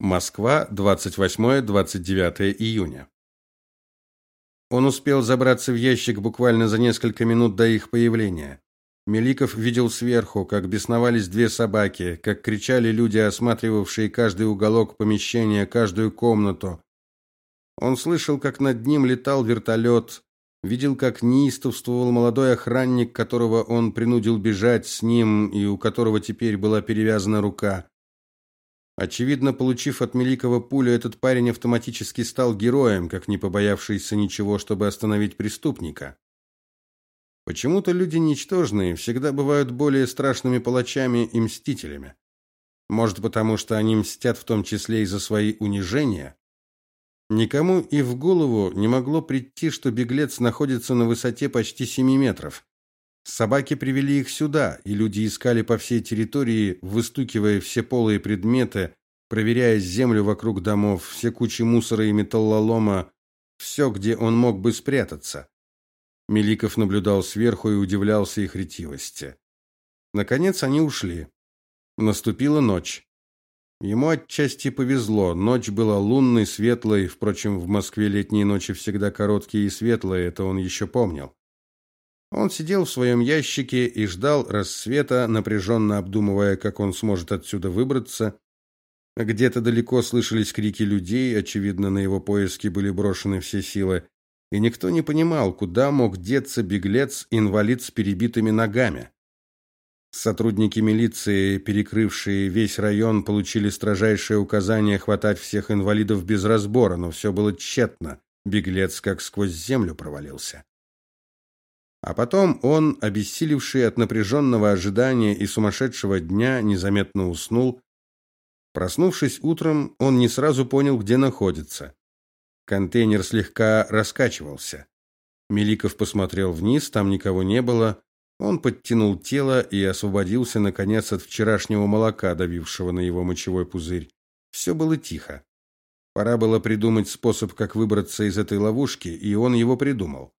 Москва, 28-29 июня. Он успел забраться в ящик буквально за несколько минут до их появления. Меликов видел сверху, как бесновались две собаки, как кричали люди, осматривавшие каждый уголок помещения, каждую комнату. Он слышал, как над ним летал вертолет, видел, как неистовствовал молодой охранник, которого он принудил бежать с ним и у которого теперь была перевязана рука. Очевидно, получив от Меликова пулю, этот парень автоматически стал героем, как не побоявшийся ничего, чтобы остановить преступника. Почему-то люди ничтожные всегда бывают более страшными палачами и мстителями. Может, потому что они мстят в том числе и за свои унижения? Никому и в голову не могло прийти, что беглец находится на высоте почти семи метров. Собаки привели их сюда, и люди искали по всей территории, выстукивая все полые предметы, проверяя землю вокруг домов, все кучи мусора и металлолома, все, где он мог бы спрятаться. Меликов наблюдал сверху и удивлялся их ретивости. Наконец они ушли. Наступила ночь. Ему отчасти повезло. Ночь была лунной, светлой, впрочем, в Москве летние ночи всегда короткие и светлые, это он еще помнил. Он сидел в своем ящике и ждал рассвета, напряженно обдумывая, как он сможет отсюда выбраться. Где-то далеко слышались крики людей, очевидно, на его поиски были брошены все силы, и никто не понимал, куда мог деться беглец, инвалид с перебитыми ногами. Сотрудники милиции, перекрывшие весь район, получили строжайшее указание хватать всех инвалидов без разбора, но все было тщетно. Беглец как сквозь землю провалился. А потом он, обессилевший от напряженного ожидания и сумасшедшего дня, незаметно уснул. Проснувшись утром, он не сразу понял, где находится. Контейнер слегка раскачивался. Меликов посмотрел вниз, там никого не было. Он подтянул тело и освободился наконец от вчерашнего молока, давившего на его мочевой пузырь. Все было тихо. Пора было придумать способ, как выбраться из этой ловушки, и он его придумал.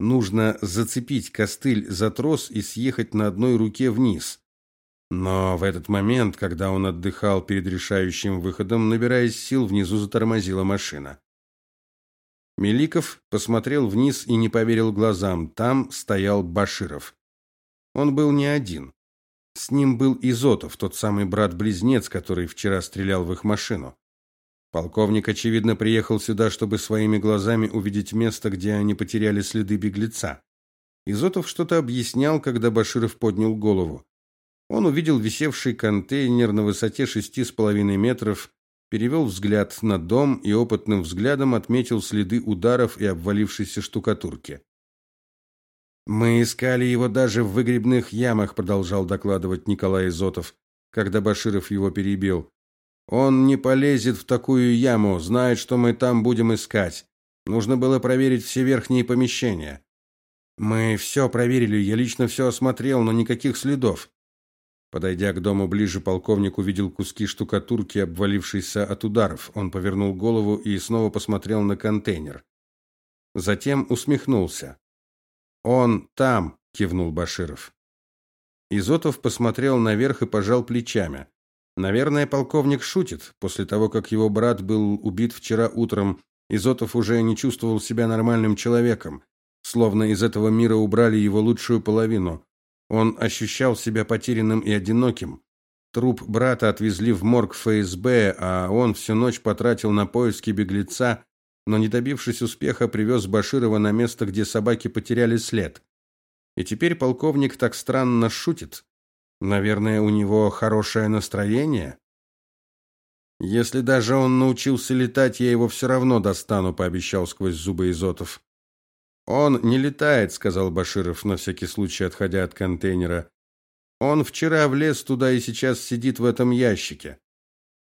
Нужно зацепить костыль за трос и съехать на одной руке вниз. Но в этот момент, когда он отдыхал перед решающим выходом, набираясь сил, внизу затормозила машина. Меликов посмотрел вниз и не поверил глазам. Там стоял Баширов. Он был не один. С ним был Изотов, тот самый брат-близнец, который вчера стрелял в их машину. Полковник, очевидно, приехал сюда, чтобы своими глазами увидеть место, где они потеряли следы беглеца. Изотов что-то объяснял, когда Баширов поднял голову. Он увидел висевший контейнер на высоте шести с половиной метров, перевел взгляд на дом и опытным взглядом отметил следы ударов и обвалившейся штукатурки. Мы искали его даже в выгребных ямах, продолжал докладывать Николай Изотов, когда Баширов его перебил. Он не полезет в такую яму, знает, что мы там будем искать. Нужно было проверить все верхние помещения. Мы все проверили, я лично все осмотрел, но никаких следов. Подойдя к дому ближе, полковник увидел куски штукатурки, обвалившиеся от ударов. Он повернул голову и снова посмотрел на контейнер. Затем усмехнулся. Он там, кивнул Баширов. Изотов посмотрел наверх и пожал плечами. Наверное, полковник шутит. После того, как его брат был убит вчера утром, Изотов уже не чувствовал себя нормальным человеком, словно из этого мира убрали его лучшую половину. Он ощущал себя потерянным и одиноким. Труп брата отвезли в морг ФСБ, а он всю ночь потратил на поиски беглеца, но не добившись успеха, привез Баширова на место, где собаки потеряли след. И теперь полковник так странно шутит. Наверное, у него хорошее настроение. Если даже он научился летать, я его все равно достану, пообещал сквозь зубы Изотов. Он не летает, сказал Баширов, на всякий случай отходя от контейнера. Он вчера влез туда и сейчас сидит в этом ящике.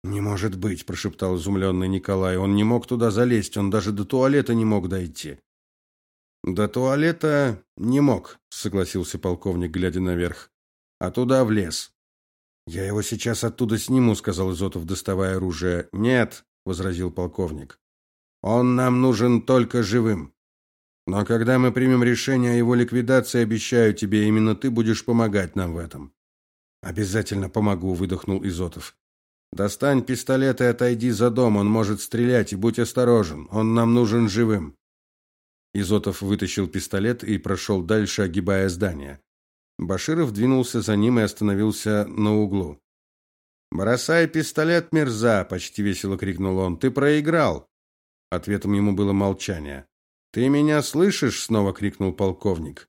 Не может быть, прошептал изумленный Николай. Он не мог туда залезть, он даже до туалета не мог дойти. До туалета не мог, согласился полковник, глядя наверх а туда в лес. Я его сейчас оттуда сниму, сказал Изотов, доставая оружие. Нет, возразил полковник. Он нам нужен только живым. Но когда мы примем решение о его ликвидации, обещаю тебе, именно ты будешь помогать нам в этом. Обязательно помогу, выдохнул Изотов. Достань пистолет и отойди за дом, он может стрелять, и будь осторожен, он нам нужен живым. Изотов вытащил пистолет и прошел дальше, огибая здание. Баширов двинулся за ним и остановился на углу. "Бросай пистолет, мерза", почти весело крикнул он. "Ты проиграл". Ответом ему было молчание. "Ты меня слышишь?" снова крикнул полковник.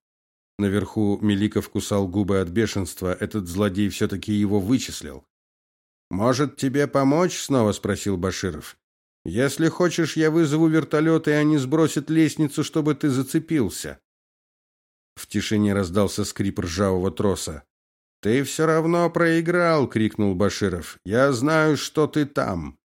Наверху Меликов кусал губы от бешенства. Этот злодей все таки его вычислил. Может, тебе помочь? снова спросил Баширов. Если хочешь, я вызову вертолет, и они сбросят лестницу, чтобы ты зацепился. В тишине раздался скрип ржавого троса. Ты все равно проиграл, крикнул Баширов. Я знаю, что ты там.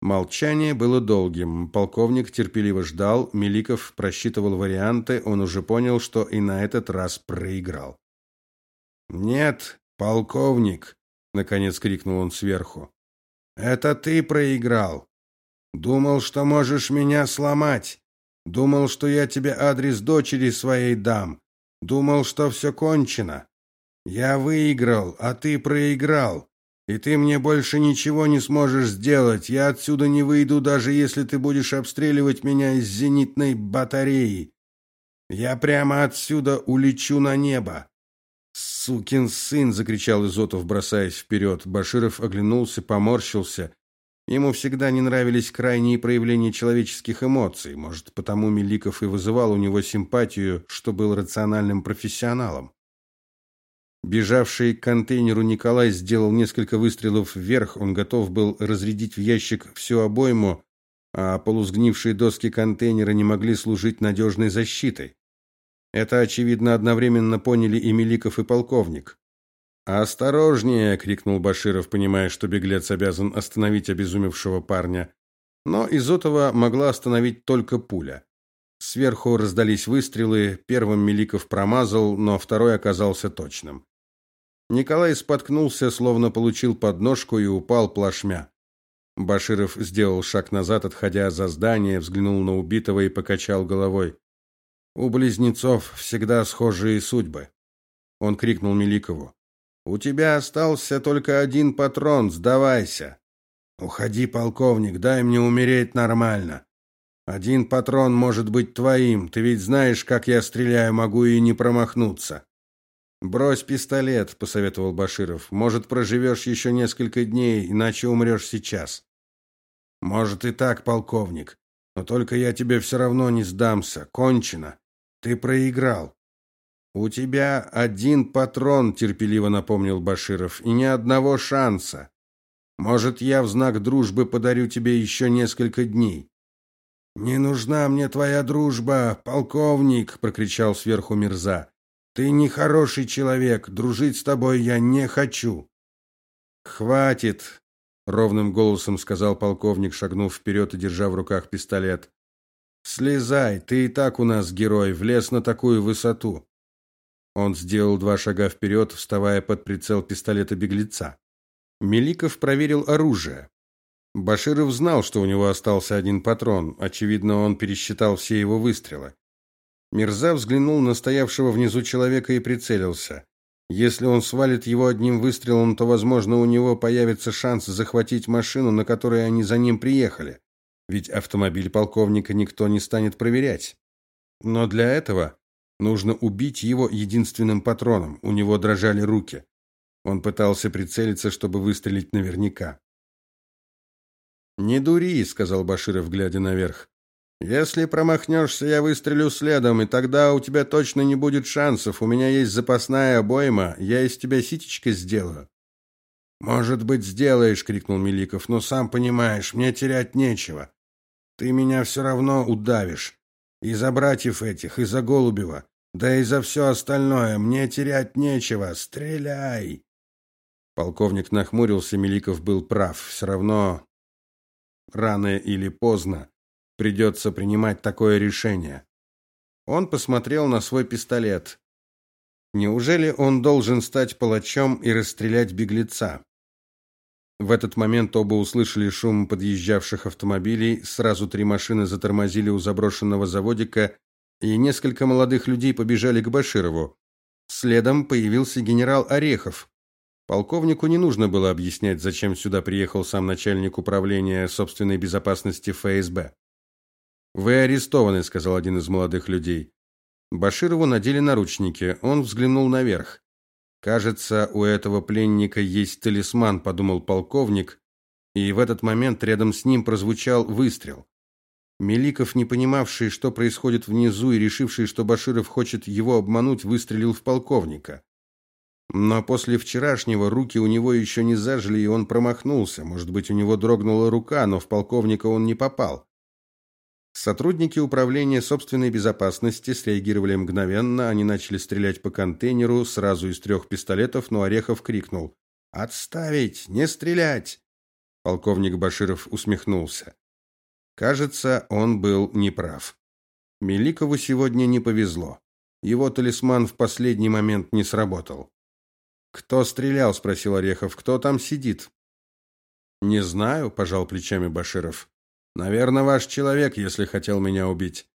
Молчание было долгим. Полковник терпеливо ждал, Меликов просчитывал варианты, он уже понял, что и на этот раз проиграл. "Нет, полковник", наконец крикнул он сверху. "Это ты проиграл. Думал, что можешь меня сломать. Думал, что я тебе адрес дочери своей дам. Думал, что все кончено. Я выиграл, а ты проиграл. И ты мне больше ничего не сможешь сделать. Я отсюда не выйду, даже если ты будешь обстреливать меня из зенитной батареи. Я прямо отсюда улечу на небо. Сукин сын, закричал Изотов, бросаясь вперед. Баширов оглянулся, поморщился. Ему всегда не нравились крайние проявления человеческих эмоций, может, потому Меликов и вызывал у него симпатию, что был рациональным профессионалом. Бежавший к контейнеру Николай сделал несколько выстрелов вверх, он готов был разрядить в ящик всю обойму, а полусгнившие доски контейнера не могли служить надежной защитой. Это очевидно одновременно поняли и Меликов, и полковник. «Осторожнее!» — крикнул Баширов, понимая, что беглец обязан остановить обезумевшего парня. Но Изотова могла остановить только пуля. Сверху раздались выстрелы, первым Меликов промазал, но второй оказался точным. Николай споткнулся, словно получил подножку и упал плашмя. Баширов сделал шаг назад, отходя за здание, взглянул на убитого и покачал головой. У близнецов всегда схожие судьбы. Он крикнул Меликову: у тебя остался только один патрон, сдавайся. Уходи, полковник, дай мне умереть нормально. Один патрон может быть твоим. Ты ведь знаешь, как я стреляю, могу и не промахнуться. Брось пистолет, посоветовал Баширов. Может, проживешь еще несколько дней, иначе умрешь сейчас. Может и так, полковник, но только я тебе все равно не сдамся. Кончено. Ты проиграл. У тебя один патрон, терпеливо напомнил Баширов, и ни одного шанса. Может, я в знак дружбы подарю тебе еще несколько дней. Не нужна мне твоя дружба, полковник, прокричал сверху Мирза. Ты не хороший человек, дружить с тобой я не хочу. Хватит, ровным голосом сказал полковник, шагнув вперед и держа в руках пистолет. Слезай, ты и так у нас герой, влез на такую высоту. Он сделал два шага вперед, вставая под прицел пистолета беглеца. Меликов проверил оружие. Баширов знал, что у него остался один патрон. Очевидно, он пересчитал все его выстрелы. Мирза взглянул на стоявшего внизу человека и прицелился. Если он свалит его одним выстрелом, то, возможно, у него появится шанс захватить машину, на которой они за ним приехали. Ведь автомобиль полковника никто не станет проверять. Но для этого Нужно убить его единственным патроном. У него дрожали руки. Он пытался прицелиться, чтобы выстрелить наверняка. Не дури, сказал Баширов, глядя наверх. Если промахнешься, я выстрелю следом, и тогда у тебя точно не будет шансов. У меня есть запасная обойма, я из тебя ситечко сделаю. Может быть, сделаешь, крикнул Меликов, но сам понимаешь, мне терять нечего. Ты меня все равно удавишь. И за братьев этих, и за Голубева, да и за все остальное мне терять нечего. Стреляй. Полковник нахмурился, Меликов был прав. Все равно рано или поздно придется принимать такое решение. Он посмотрел на свой пистолет. Неужели он должен стать палачом и расстрелять беглеца? В этот момент оба услышали шум подъезжавших автомобилей, сразу три машины затормозили у заброшенного заводика, и несколько молодых людей побежали к Баширову. Следом появился генерал Орехов. Полковнику не нужно было объяснять, зачем сюда приехал сам начальник управления собственной безопасности ФСБ. Вы арестованы, сказал один из молодых людей. Баширову надели наручники. Он взглянул наверх. Кажется, у этого пленника есть талисман, подумал полковник, и в этот момент рядом с ним прозвучал выстрел. Меликов, не понимавший, что происходит внизу и решивший, что Баширов хочет его обмануть, выстрелил в полковника. Но после вчерашнего руки у него еще не зажили, и он промахнулся. Может быть, у него дрогнула рука, но в полковника он не попал. Сотрудники управления собственной безопасности среагировали мгновенно, они начали стрелять по контейнеру сразу из трех пистолетов, но Орехов крикнул: "Отставить, не стрелять!" Полковник Баширов усмехнулся. Кажется, он был неправ. Меликову сегодня не повезло. Его талисман в последний момент не сработал. Кто стрелял, спросил Орехов. Кто там сидит? Не знаю, пожал плечами Баширов. Наверное, ваш человек, если хотел меня убить.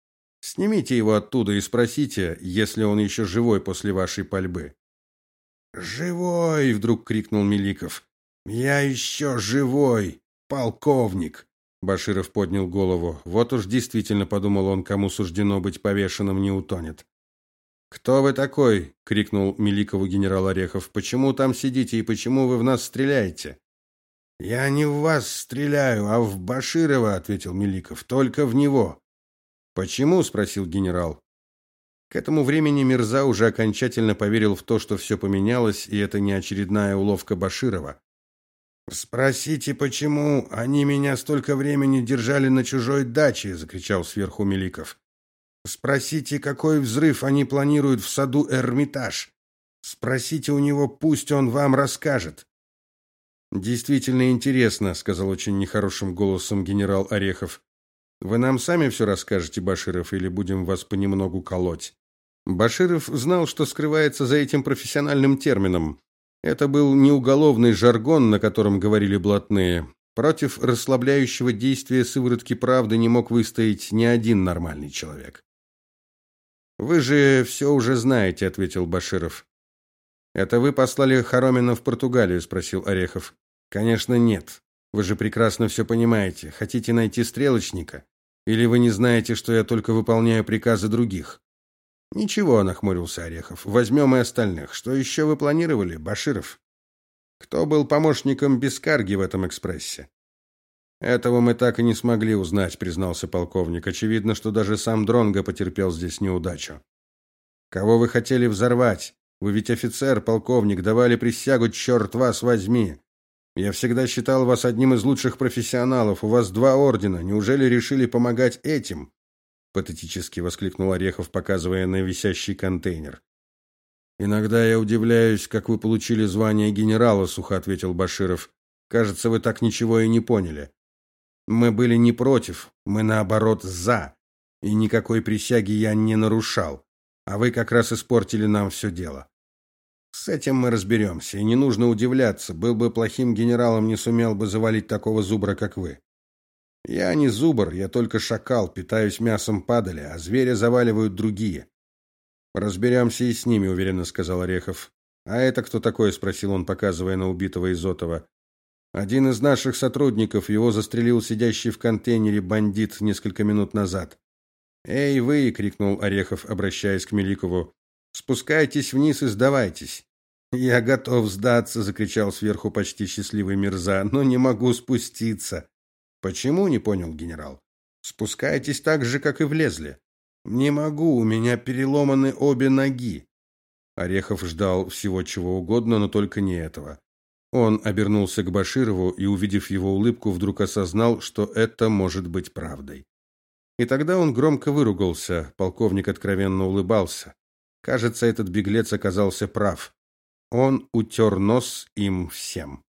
Снимите его оттуда и спросите, если он еще живой после вашей пальбы. Живой, вдруг крикнул Меликов. Я еще живой, полковник. Баширов поднял голову. Вот уж действительно, подумал он, кому суждено быть повешенным, не утонет. Кто вы такой? крикнул Меликову генерал Орехов. Почему там сидите и почему вы в нас стреляете? Я не в вас стреляю, а в Баширова, ответил Меликов. Только в него. Почему? спросил генерал. К этому времени Мирза уже окончательно поверил в то, что все поменялось, и это не очередная уловка Баширова. Спросите, почему они меня столько времени держали на чужой даче, закричал сверху Меликов. Спросите, какой взрыв они планируют в саду Эрмитаж. Спросите у него, пусть он вам расскажет. Действительно интересно, сказал очень нехорошим голосом генерал Орехов. Вы нам сами все расскажете, Баширов, или будем вас понемногу колоть? Баширов знал, что скрывается за этим профессиональным термином. Это был не уголовный жаргон, на котором говорили блатные. Против расслабляющего действия сыворотки правды не мог выстоять ни один нормальный человек. Вы же все уже знаете, ответил Баширов. Это вы послали Хоромина в Португалию, спросил Орехов. Конечно, нет. Вы же прекрасно все понимаете. Хотите найти стрелочника или вы не знаете, что я только выполняю приказы других? Ничего, нахмурился Орехов. Возьмем и остальных. Что еще вы планировали, Баширов? Кто был помощником Бескарги в этом экспрессе? Этого мы так и не смогли узнать, признался полковник. Очевидно, что даже сам Дронго потерпел здесь неудачу. Кого вы хотели взорвать? Вы ведь офицер, полковник, давали присягу, черт вас возьми. Я всегда считал вас одним из лучших профессионалов. У вас два ордена. Неужели решили помогать этим? патетически воскликнул Орехов, показывая на висящий контейнер. Иногда я удивляюсь, как вы получили звание генерала, сухо ответил Баширов. Кажется, вы так ничего и не поняли. Мы были не против, мы наоборот за. И никакой присяги я не нарушал. А вы как раз испортили нам все дело. С этим мы разберемся, и не нужно удивляться. Был бы плохим генералом, не сумел бы завалить такого зубра, как вы. Я не зубр, я только шакал, питаюсь мясом падали, а зверя заваливают другие. Разберемся и с ними, уверенно сказал Орехов. А это кто такой, спросил он, показывая на убитого Изотова. Один из наших сотрудников, его застрелил сидящий в контейнере бандит несколько минут назад. "Эй, вы!" крикнул Орехов, обращаясь к Меликову. "Спускайтесь вниз и сдавайтесь". "Я готов сдаться", закричал сверху почти счастливый Мирза. "Но не могу спуститься". Почему, не понял генерал. Спускайтесь так же, как и влезли. Не могу, у меня переломаны обе ноги. Орехов ждал всего чего угодно, но только не этого. Он обернулся к Баширову и, увидев его улыбку, вдруг осознал, что это может быть правдой. И тогда он громко выругался. Полковник откровенно улыбался. Кажется, этот беглец оказался прав. Он утер нос им всем.